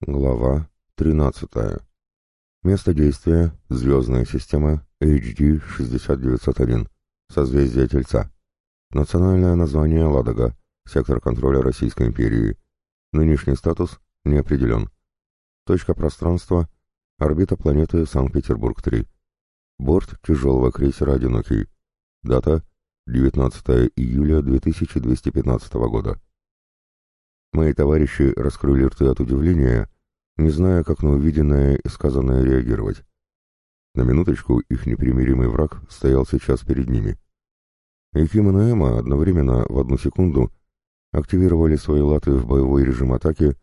Глава 13. Место действия – звездная система HD 6901, созвездие Тельца. Национальное название Ладога, сектор контроля Российской империи. Нынешний статус не определен. Точка пространства – орбита планеты Санкт-Петербург-3. Борт тяжелого крейсера «Одинокий». Дата – 19 июля 2215 года. Мои товарищи раскрыли рты от удивления, не зная, как на увиденное и сказанное реагировать. На минуточку их непримиримый враг стоял сейчас перед ними. Яким и Наэма одновременно в одну секунду активировали свои латы в боевой режим атаки,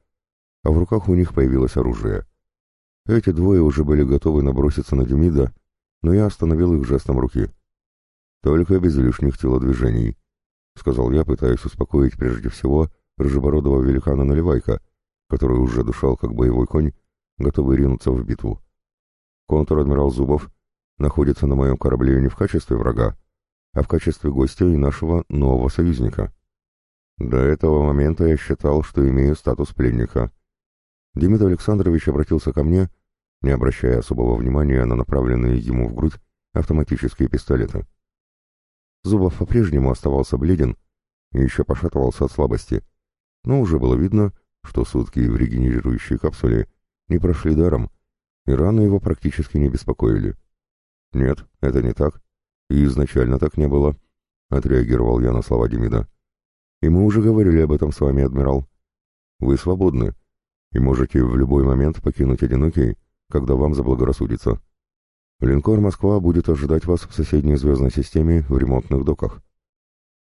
а в руках у них появилось оружие. Эти двое уже были готовы наброситься на Демида, но я остановил их жестом руки. «Только без лишних телодвижений», — сказал я, пытаясь успокоить прежде всего рыжебородого великана Наливайка, который уже дышал как боевой конь, готовый ринуться в битву. Контр-адмирал Зубов находится на моем корабле не в качестве врага, а в качестве гостя и нашего нового союзника. До этого момента я считал, что имею статус пленника. Демид Александрович обратился ко мне, не обращая особого внимания на направленные ему в грудь автоматические пистолеты. Зубов по-прежнему оставался бледен и еще пошатывался от слабости — но уже было видно, что сутки в регенерирующей капсуле не прошли даром, и раны его практически не беспокоили. «Нет, это не так, и изначально так не было», — отреагировал я на слова Демида. «И мы уже говорили об этом с вами, адмирал. Вы свободны и можете в любой момент покинуть Одинокий, когда вам заблагорассудится. Линкор «Москва» будет ожидать вас в соседней звездной системе в ремонтных доках.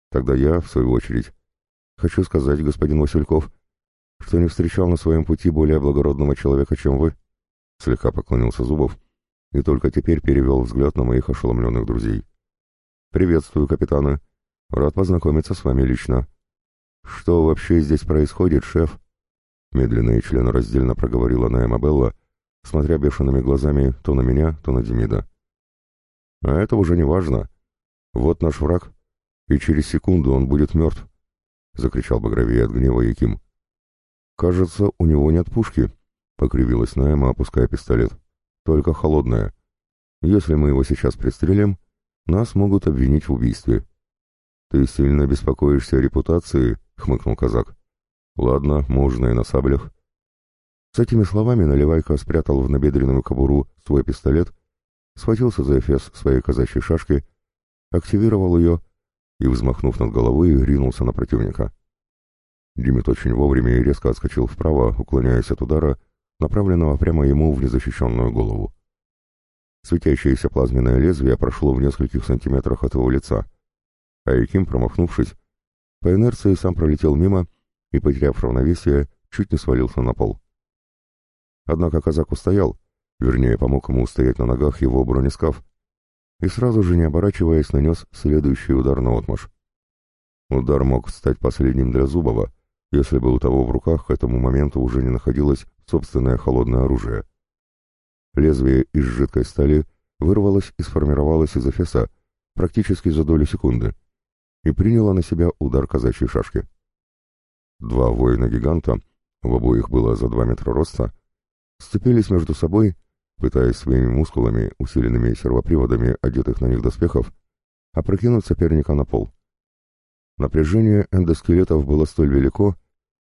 Тогда я, в свою очередь, Хочу сказать, господин Васильков, что не встречал на своем пути более благородного человека, чем вы, — слегка поклонился Зубов, и только теперь перевел взгляд на моих ошеломленных друзей. «Приветствую, капитаны. Рад познакомиться с вами лично. Что вообще здесь происходит, шеф?» Медленно и членораздельно проговорила Наэма Белла, смотря бешеными глазами то на меня, то на Демида. «А это уже не важно. Вот наш враг, и через секунду он будет мертв. — закричал багровее от гнева Яким. «Кажется, у него нет пушки», — покривилась Найма, опуская пистолет. «Только холодная. Если мы его сейчас пристрелим, нас могут обвинить в убийстве». «Ты сильно беспокоишься о репутации?» — хмыкнул казак. «Ладно, можно и на саблях». С этими словами Наливайка спрятал в набедренную кобуру свой пистолет, схватился за эфес своей казачьей шашки, активировал ее и, взмахнув над головой, ринулся на противника. Димит очень вовремя и резко отскочил вправо, уклоняясь от удара, направленного прямо ему в незащищенную голову. Светящееся плазменное лезвие прошло в нескольких сантиметрах от его лица, а Яким, промахнувшись, по инерции сам пролетел мимо и, потеряв равновесие, чуть не свалился на пол. Однако казак устоял, вернее, помог ему устоять на ногах его бронескаф, и сразу же, не оборачиваясь, нанес следующий удар на отмаш. Удар мог стать последним для Зубова, если бы у того в руках к этому моменту уже не находилось собственное холодное оружие. Лезвие из жидкой стали вырвалось и сформировалось из эфеса практически за долю секунды и приняло на себя удар казачьей шашки. Два воина-гиганта, в обоих было за два метра роста, сцепились между собой пытаясь своими мускулами, усиленными сервоприводами одетых на них доспехов, опрокинуть соперника на пол. Напряжение эндоскелетов было столь велико,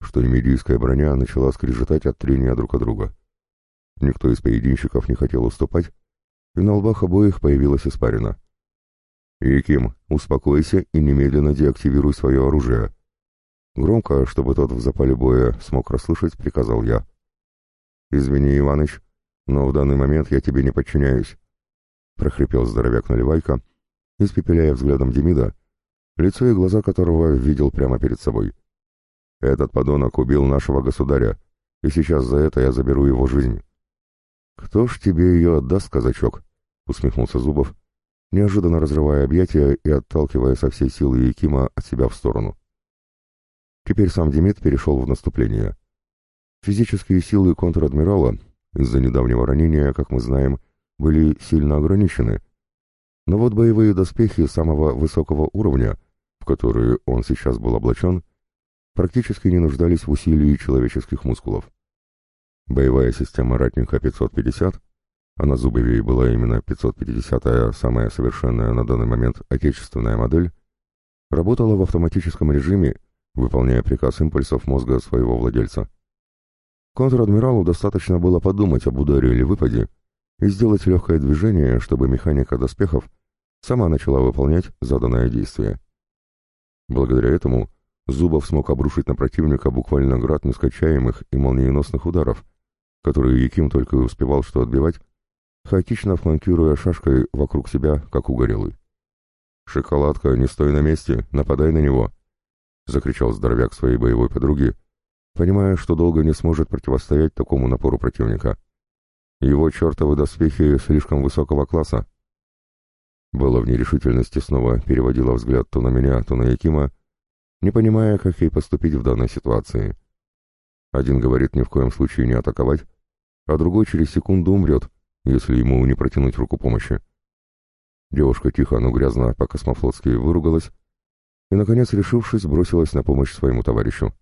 что немедийская броня начала скрежетать от трения друг от друга. Никто из поединщиков не хотел уступать, и на лбах обоих появилась испарина. «Яким, успокойся и немедленно деактивируй свое оружие». Громко, чтобы тот в запале боя смог расслышать, приказал я. «Извини, Иваныч, но в данный момент я тебе не подчиняюсь», — прохрипел здоровяк Наливайка, испепеляя взглядом Демида, лицо и глаза которого видел прямо перед собой. «Этот подонок убил нашего государя, и сейчас за это я заберу его жизнь». «Кто ж тебе ее отдаст, казачок?» — усмехнулся Зубов, неожиданно разрывая объятия и отталкивая со всей силы Якима от себя в сторону. Теперь сам Демид перешел в наступление. Физические силы контр-адмирала из-за недавнего ранения, как мы знаем, были сильно ограничены. Но вот боевые доспехи самого высокого уровня, в которые он сейчас был облачен, практически не нуждались в усилии человеческих мускулов. Боевая система ратника 550, а на Зубове была именно 550-я, самая совершенная на данный момент отечественная модель, работала в автоматическом режиме, выполняя приказ импульсов мозга своего владельца. Контр-адмиралу достаточно было подумать об ударе или выпаде и сделать легкое движение, чтобы механика доспехов сама начала выполнять заданное действие. Благодаря этому Зубов смог обрушить на противника буквально град нескончаемых и молниеносных ударов, которые Яким только и успевал что отбивать, хаотично фланкируя шашкой вокруг себя, как угорелый. «Шоколадка, не стой на месте, нападай на него!» — закричал здоровяк своей боевой подруге, понимая, что долго не сможет противостоять такому напору противника. Его чертовы доспехи слишком высокого класса. Была в нерешительности снова переводила взгляд то на меня, то на Якима, не понимая, как ей поступить в данной ситуации. Один говорит ни в коем случае не атаковать, а другой через секунду умрет, если ему не протянуть руку помощи. Девушка тихо, но грязно по-космофлотски выругалась и, наконец, решившись, бросилась на помощь своему товарищу.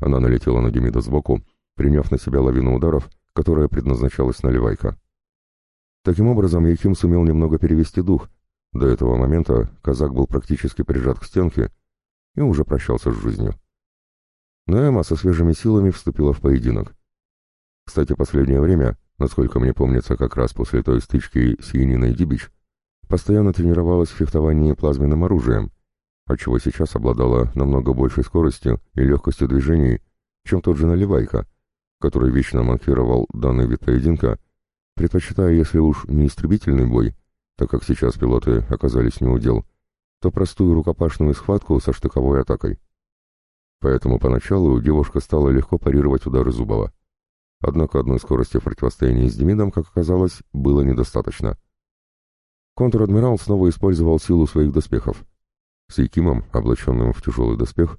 Она налетела на Демида сбоку, приняв на себя лавину ударов, которая предназначалась наливайка. Таким образом, Яким сумел немного перевести дух. До этого момента казак был практически прижат к стенке и уже прощался с жизнью. Но Эма со свежими силами вступила в поединок. Кстати, последнее время, насколько мне помнится, как раз после той стычки с Яниной Дибич, постоянно тренировалась в фехтовании плазменным оружием, отчего сейчас обладала намного большей скоростью и легкостью движений, чем тот же Наливайка, который вечно манкировал данный вид поединка, предпочитая, если уж не истребительный бой, так как сейчас пилоты оказались неудел, то простую рукопашную схватку со штыковой атакой. Поэтому поначалу девушка стала легко парировать удары Зубова. Однако одной скорости в противостоянии с Демидом, как оказалось, было недостаточно. Контр-адмирал снова использовал силу своих доспехов. С Якимом, облаченным в тяжелый доспех,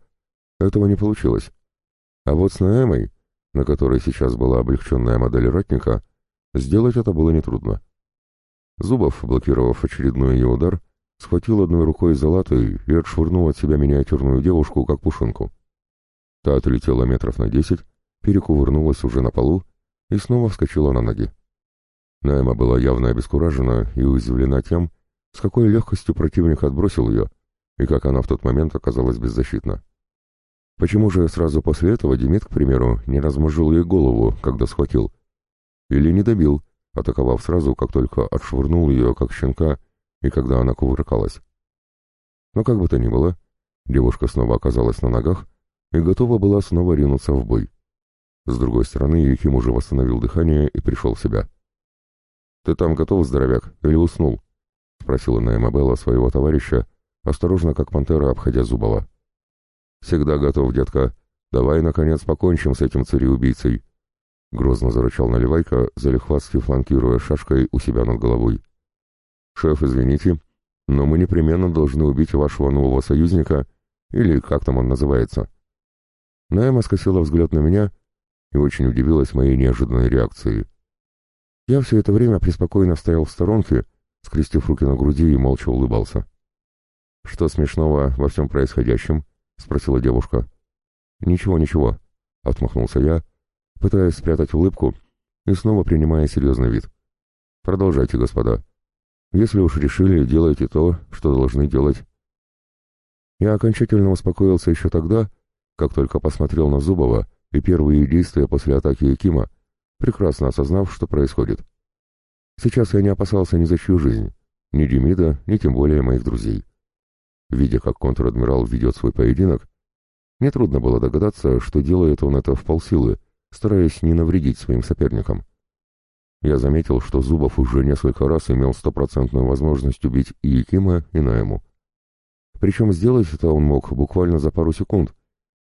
этого не получилось. А вот с Наэмой, на которой сейчас была облегченная модель ратника, сделать это было нетрудно. Зубов, блокировав очередной ее удар, схватил одной рукой за латы и отшвырнул от себя миниатюрную девушку, как пушинку. Та отлетела метров на десять, перекувырнулась уже на полу и снова вскочила на ноги. Найма была явно обескуражена и уязвлена тем, с какой легкостью противник отбросил ее, и как она в тот момент оказалась беззащитна. Почему же сразу после этого Демид, к примеру, не размозжил ей голову, когда схватил? Или не добил, атаковав сразу, как только отшвырнул ее, как щенка, и когда она кувыркалась. Но как бы то ни было, девушка снова оказалась на ногах и готова была снова ринуться в бой. С другой стороны, Яким уже восстановил дыхание и пришел в себя. «Ты там готов, здоровяк, или уснул?» — спросила Наэмабелла своего товарища, осторожно, как пантера, обходя Зубова. «Всегда готов, детка. Давай, наконец, покончим с этим цареубийцей!» Грозно зарычал Наливайка, залихватски фланкируя шашкой у себя над головой. «Шеф, извините, но мы непременно должны убить вашего нового союзника, или как там он называется». Найма скосила взгляд на меня и очень удивилась моей неожиданной реакции. Я все это время преспокойно стоял в сторонке, скрестив руки на груди и молча улыбался. «Что смешного во всем происходящем?» — спросила девушка. «Ничего, ничего», — отмахнулся я, пытаясь спрятать улыбку и снова принимая серьезный вид. «Продолжайте, господа. Если уж решили, делайте то, что должны делать». Я окончательно успокоился еще тогда, как только посмотрел на Зубова и первые действия после атаки Якима, прекрасно осознав, что происходит. Сейчас я не опасался ни за чью жизнь, ни Демида, ни тем более моих друзей. Видя, как контр-адмирал ведет свой поединок, нетрудно было догадаться, что делает он это в полсилы, стараясь не навредить своим соперникам. Я заметил, что Зубов уже несколько раз имел стопроцентную возможность убить и Якима, и Наему. Причем сделать это он мог буквально за пару секунд.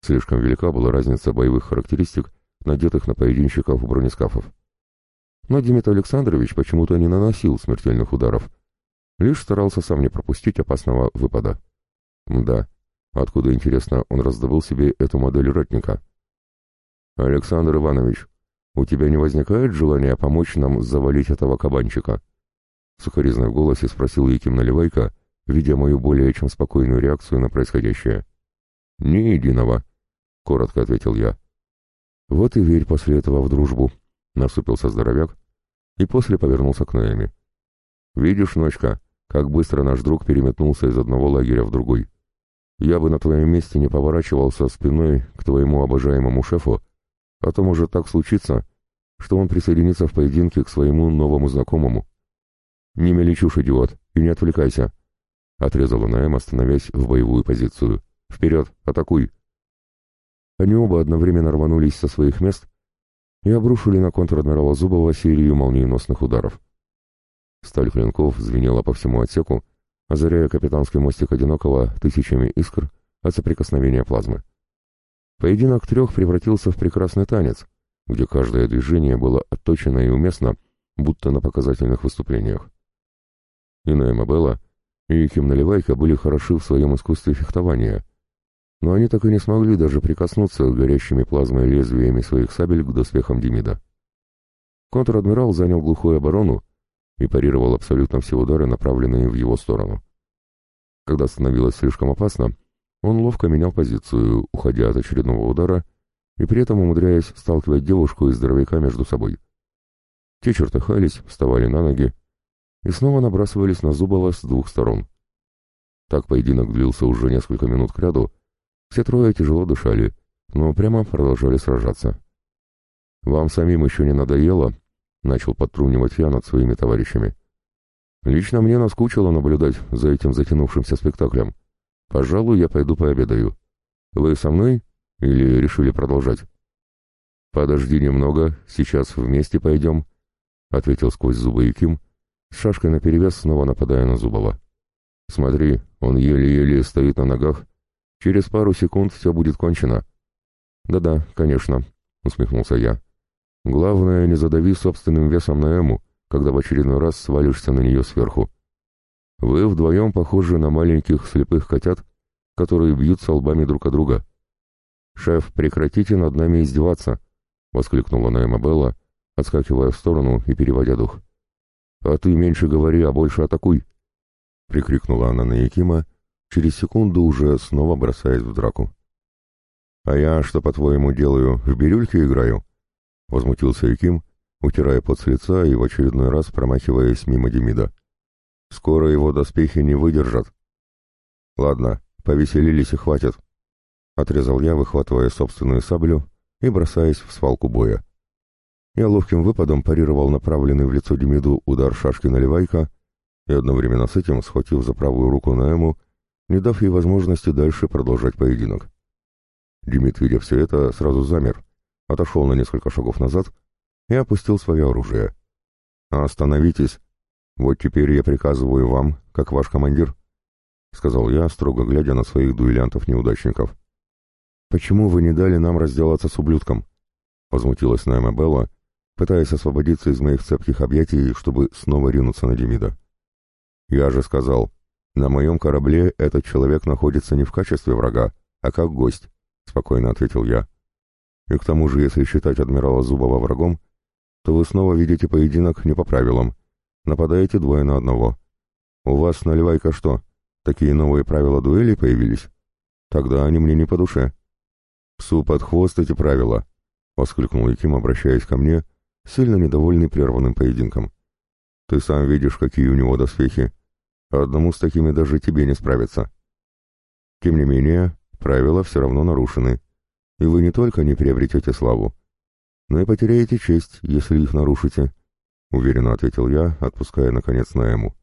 Слишком велика была разница боевых характеристик, надетых на поединщиков бронескафов. Но Дмитрий Александрович почему-то не наносил смертельных ударов, лишь старался сам не пропустить опасного выпада. Да, откуда, интересно, он раздобыл себе эту модель ратника? «Александр Иванович, у тебя не возникает желания помочь нам завалить этого кабанчика?» Сухорезно в голосе спросил Яким Наливайко, видя мою более чем спокойную реакцию на происходящее. «Ни единого», — коротко ответил я. Вот и верь после этого в дружбу, насупился здоровяк и после повернулся к Наэме. Видишь, ночка, как быстро наш друг переметнулся из одного лагеря в другой. Я бы на твоем месте не поворачивался спиной к твоему обожаемому шефу, а то может так случиться, что он присоединится в поединке к своему новому знакомому. «Не мели чушь, идиот, и не отвлекайся», — отрезала Наэм, становясь в боевую позицию. «Вперед, атакуй!» Они оба одновременно рванулись со своих мест и обрушили на контр-адмирала Зубова серию молниеносных ударов. Сталь клинков звенела по всему отсеку, озаряя капитанский мостик Одинокого тысячами искр от соприкосновения плазмы. Поединок трех превратился в прекрасный танец, где каждое движение было отточено и уместно, будто на показательных выступлениях. Иная Мабелла и Ким Наливайка были хороши в своем искусстве фехтования, но они так и не смогли даже прикоснуться горящими плазмой лезвиями своих сабель к доспехам Демида. Контр-адмирал занял глухую оборону и парировал абсолютно все удары, направленные в его сторону. Когда становилось слишком опасно, он ловко менял позицию, уходя от очередного удара и при этом умудряясь сталкивать девушку и здоровяка между собой. Те чертыхались, вставали на ноги и снова набрасывались на Зубова с двух сторон. Так поединок длился уже несколько минут кряду, все трое тяжело дышали, но прямо продолжали сражаться. «Вам самим еще не надоело?» — начал подтрунивать я над своими товарищами. «Лично мне наскучило наблюдать за этим затянувшимся спектаклем. Пожалуй, я пойду пообедаю. Вы со мной или решили продолжать?» «Подожди немного, сейчас вместе пойдем», — ответил сквозь зубы Яким, с шашкой наперевес снова нападая на Зубова. «Смотри, он еле-еле стоит на ногах Через пару секунд все будет кончено. Да-да, конечно, усмехнулся я. Главное, не задави собственным весом на Эму, когда в очередной раз свалишься на нее сверху. Вы вдвоем похожи на маленьких слепых котят, которые бьются лбами друг от друга. «Шеф, прекратите над нами издеваться!» — воскликнула Наэма Белла, отскакивая в сторону и переводя дух. «А ты меньше говори, а больше атакуй!» — прикрикнула она на Якима, через секунду уже снова бросаясь в драку. «А я что, по-твоему, делаю, в бирюльке играю?» — возмутился Яким, утирая пот с лица и в очередной раз промахиваясь мимо Демида. «Скоро его доспехи не выдержат». «Ладно, повеселились и хватит», — отрезал я, выхватывая собственную саблю и бросаясь в свалку боя. Я ловким выпадом парировал направленный в лицо Демиду удар шашки наливайка и одновременно с этим, схватив за правую руку Наэму, не дав ей возможности дальше продолжать поединок. Демид, видя все это, сразу замер, отошел на несколько шагов назад и опустил свое оружие. «Остановитесь! Вот теперь я приказываю вам, как ваш командир», — сказал я, строго глядя на своих дуэлянтов-неудачников. «Почему вы не дали нам разделаться с ублюдком?» — возмутилась Найма Белла, пытаясь освободиться из моих цепких объятий, чтобы снова ринуться на Демида. «Я же сказал, «На моем корабле этот человек находится не в качестве врага, а как гость», — спокойно ответил я. «И к тому же, если считать адмирала Зубова врагом, то вы снова видите поединок не по правилам. Нападаете двое на одного. У вас, наливайка, что, такие новые правила дуэли появились? Тогда они мне не по душе». «Псу под хвост эти правила», — воскликнул Яким, обращаясь ко мне, сильно недовольный прерванным поединком. «Ты сам видишь, какие у него доспехи, Одному с такими даже тебе не справиться. Тем не менее, правила все равно нарушены, и вы не только не приобретете славу, но и потеряете честь, если их нарушите, — уверенно ответил я, отпуская, наконец, Наэму.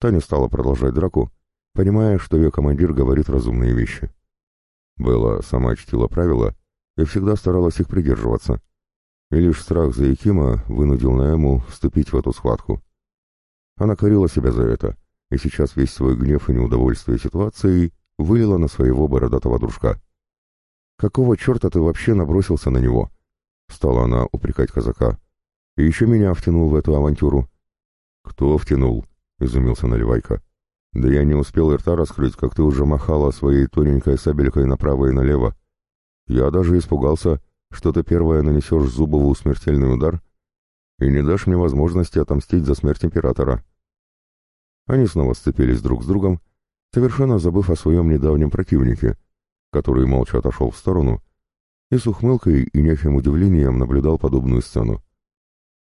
Таня стала продолжать драку, понимая, что ее командир говорит разумные вещи. Белла сама чтила правила и всегда старалась их придерживаться, и лишь страх за Якима вынудил Наэму вступить в эту схватку. Она корила себя за это, и сейчас весь свой гнев и неудовольствие ситуацией вылила на своего бородатого дружка. «Какого черта ты вообще набросился на него?» — стала она упрекать казака. «И еще меня втянул в эту авантюру». «Кто втянул?» — изумился Наливайка. «Да я не успел рта раскрыть, как ты уже махала своей тоненькой сабелькой направо и налево. Я даже испугался, что ты первая нанесешь Зубову смертельный удар, и не дашь мне возможности отомстить за смерть императора». Они снова сцепились друг с другом, совершенно забыв о своем недавнем противнике, который молча отошел в сторону и с ухмылкой и неким удивлением наблюдал подобную сцену.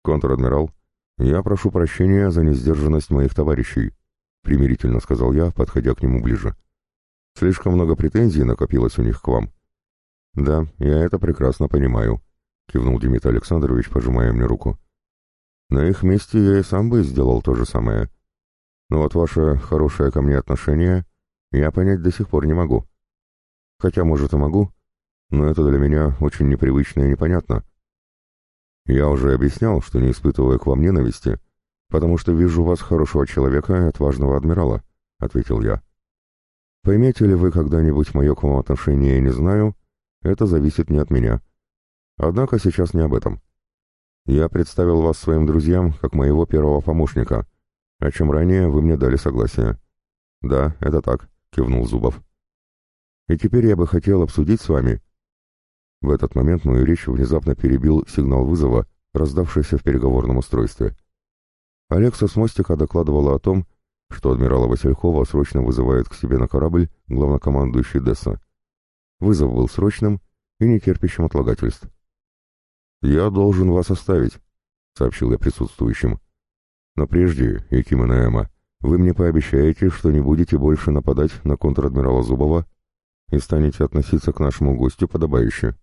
«Контр-адмирал, я прошу прощения за несдержанность моих товарищей», примирительно сказал я, подходя к нему ближе. «Слишком много претензий накопилось у них к вам». «Да, я это прекрасно понимаю», — кивнул Дмитрий Александрович, пожимая мне руку. «На их месте я и сам бы сделал то же самое. Но вот ваше хорошее ко мне отношение я понять до сих пор не могу. Хотя, может, и могу, но это для меня очень непривычно и непонятно. Я уже объяснял, что не испытываю к вам ненависти, потому что вижу вас хорошего человека и отважного адмирала», — ответил я. «Поймете ли вы когда-нибудь мое к вам отношение, не знаю, это зависит не от меня. Однако сейчас не об этом. Я представил вас своим друзьям как моего первого помощника, о чем ранее вы мне дали согласие». «Да, это так», — кивнул Зубов. «И теперь я бы хотел обсудить с вами, в этот момент мою речь внезапно перебил сигнал вызова, раздавшийся в переговорном устройстве. Алекса с мостика докладывала о том, что адмирала Василькова срочно вызывает к себе на корабль главнокомандующий Десса. Вызов был срочным и нетерпящим отлагательств. «Я должен вас оставить», — сообщил я присутствующим. «Но прежде, Якима Наэма, вы мне пообещаете, что не будете больше нападать на контр-адмирала Зубова и станете относиться к нашему гостю подобающе».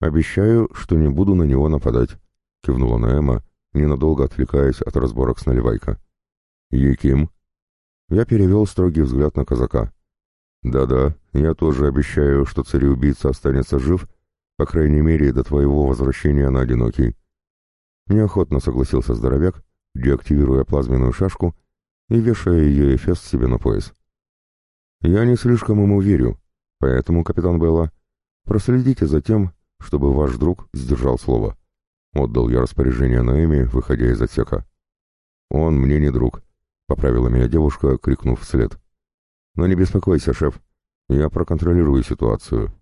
«Обещаю, что не буду на него нападать», — кивнула Наэма, ненадолго отвлекаясь от разборок с наливайка. «Яким?» Я перевел строгий взгляд на казака. «Да-да, я тоже обещаю, что цареубийца останется жив, по крайней мере, до твоего возвращения на одинокий». Неохотно согласился здоровяк, деактивируя плазменную шашку и вешая ее эфес себе на пояс. «Я не слишком ему верю, поэтому, капитан Белла, проследите за тем, чтобы ваш друг сдержал слово. Отдал я распоряжение Наэми, выходя из отсека. «Он мне не друг», — поправила меня девушка, крикнув вслед. «Но не беспокойся, шеф, я проконтролирую ситуацию,